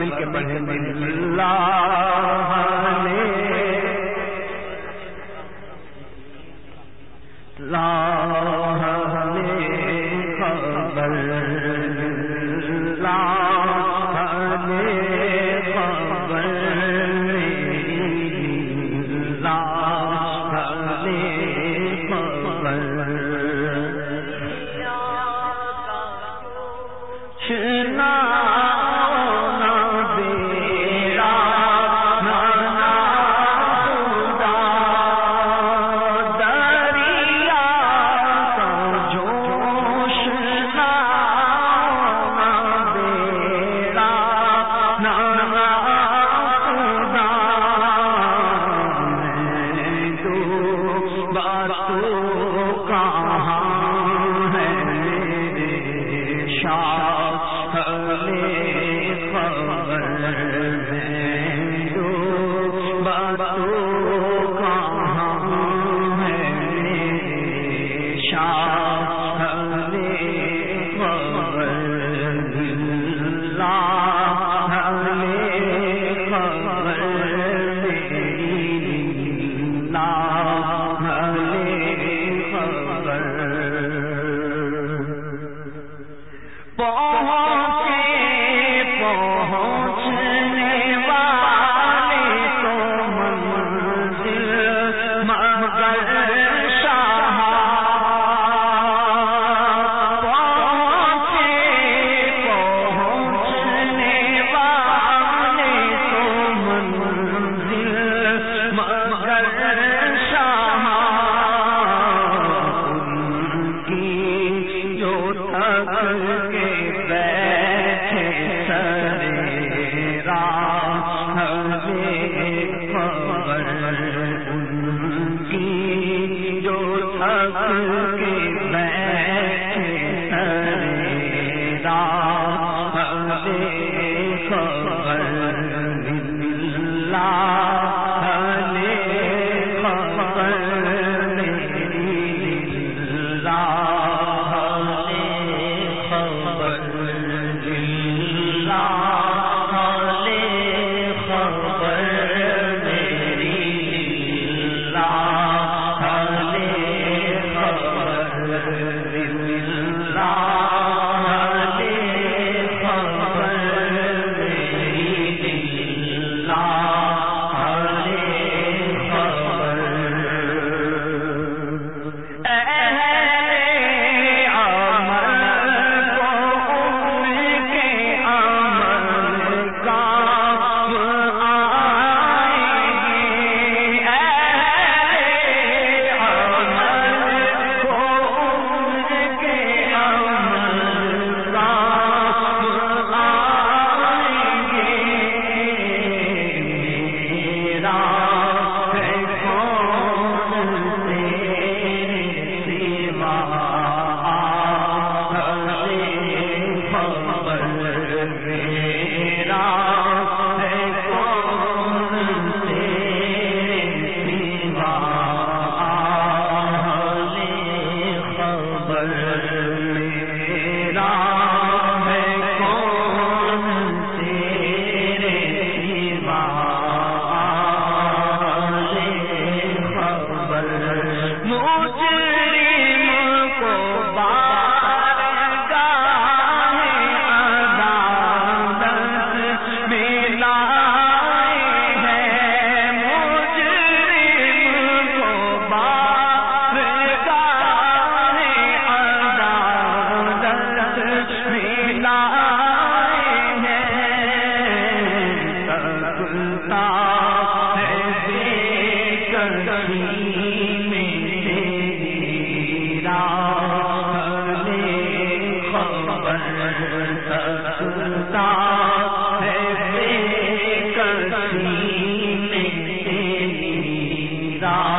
مل کے پڑھیں اللہ باتوں کہاں ہے شاہ اللہ اللہ نظام